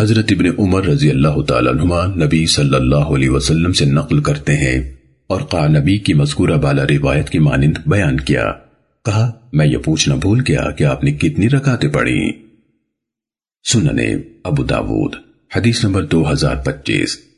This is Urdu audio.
حضرت ابن عمر رضی اللہ تعالیٰ عنہما نبی صلی اللہ علیہ وسلم سے نقل کرتے ہیں اور قا نبی کی مذکورہ بالا روایت کی مانند بیان کیا۔ کہا، میں یہ پوچھنا بھول گیا کہ آپ نے کتنی رکاتے پڑھی سننے، ابو داود، حدیث نمبر دو ہزار پچیس۔